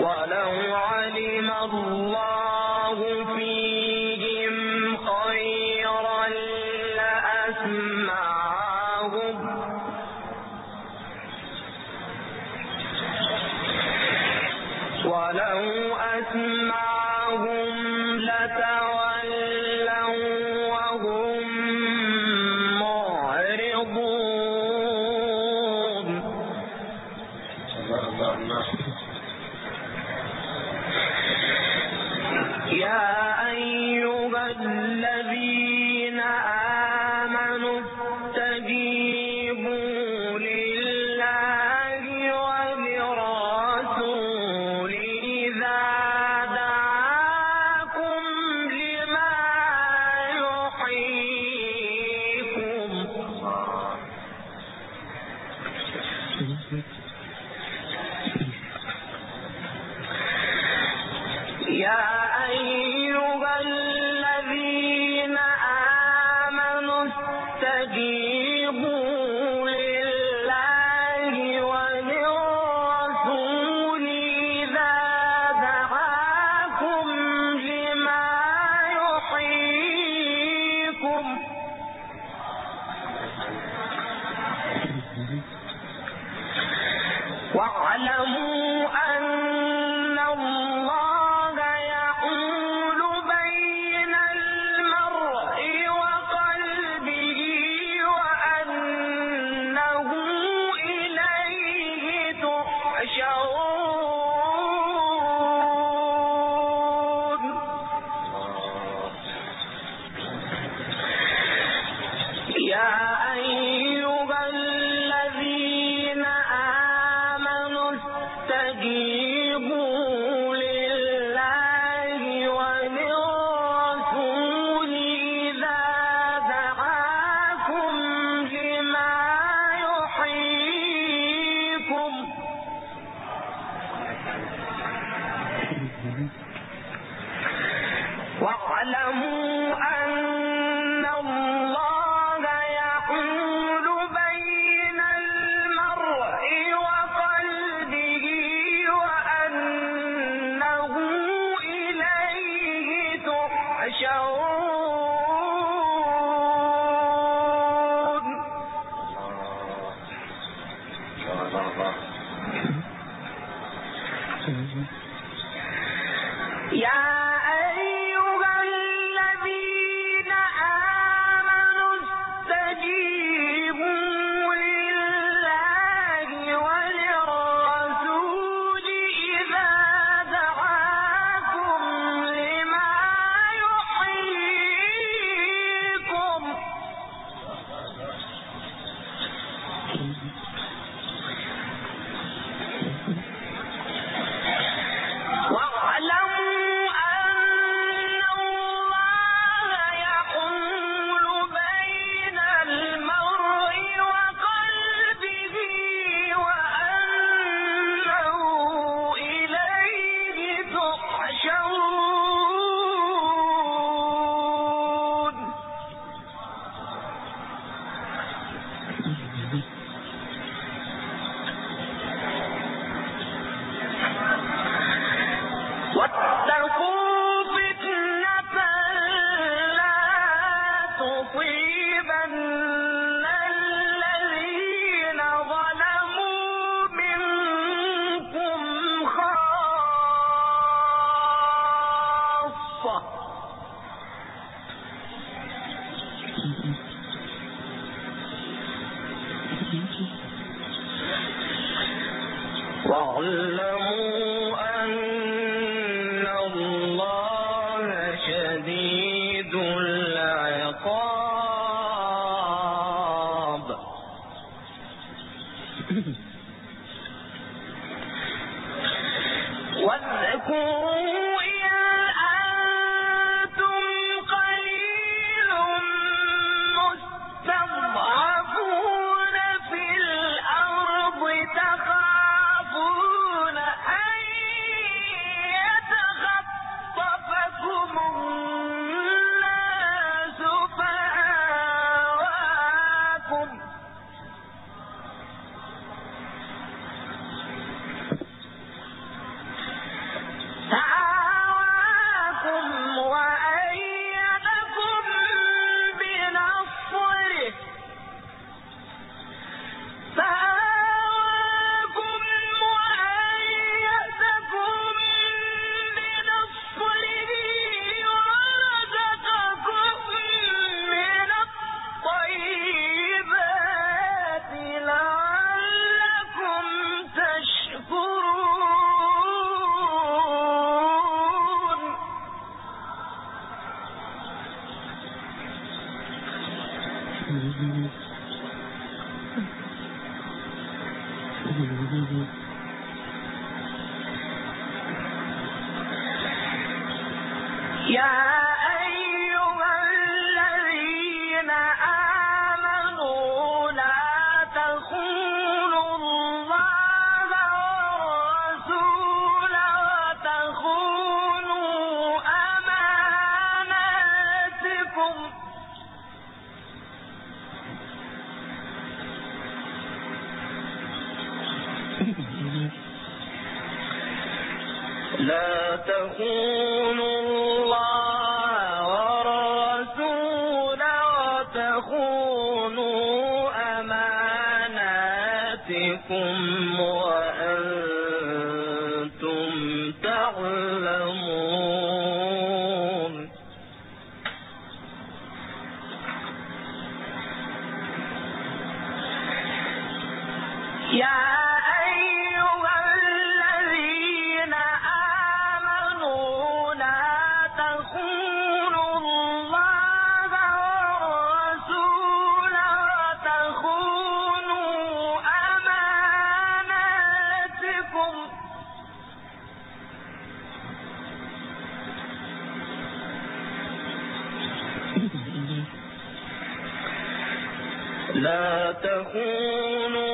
ولو علم الله Mhm. لا تخونوا لا تخونوا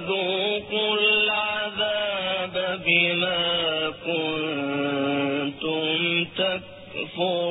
فذوقوا العذاب بما كنتم تكفرون.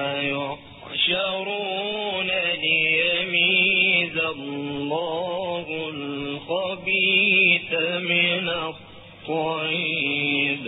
يحشرون ليميز الله الخبيث من الطيب.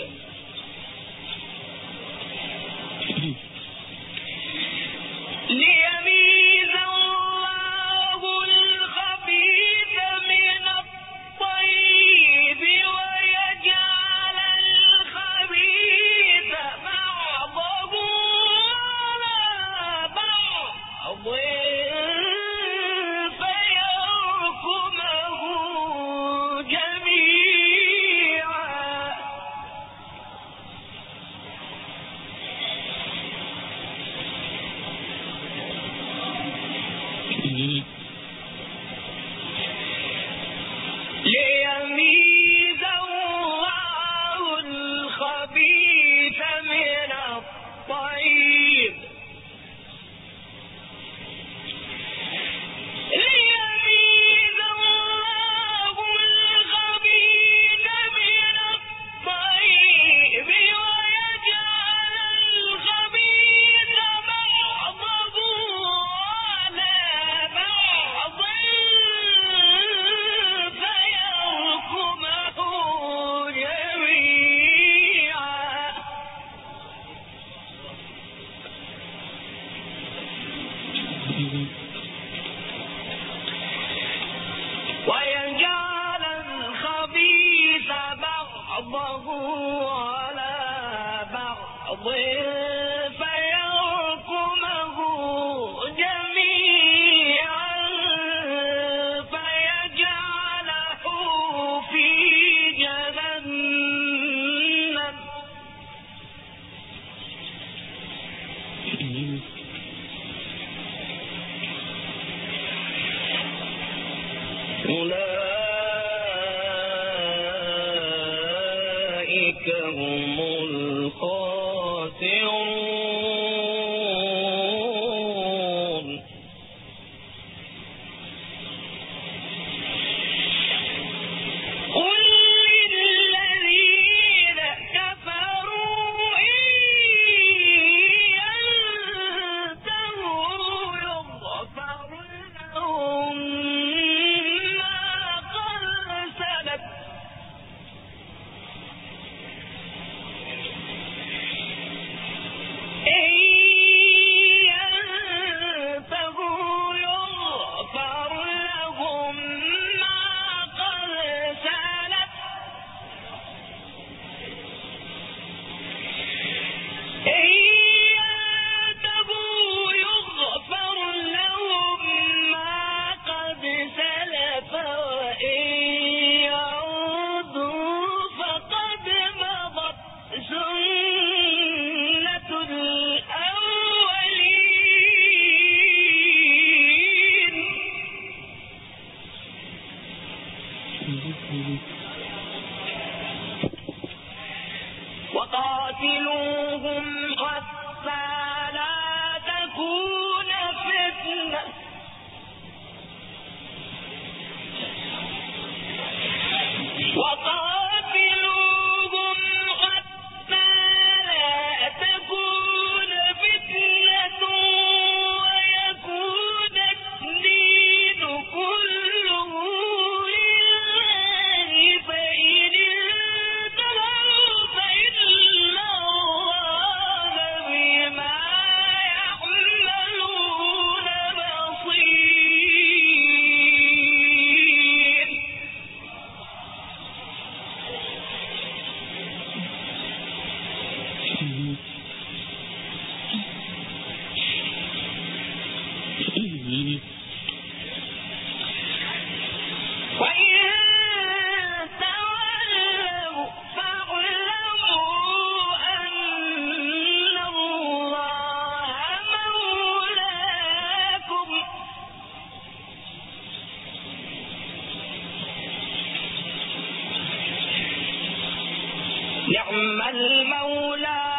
أولئك المولى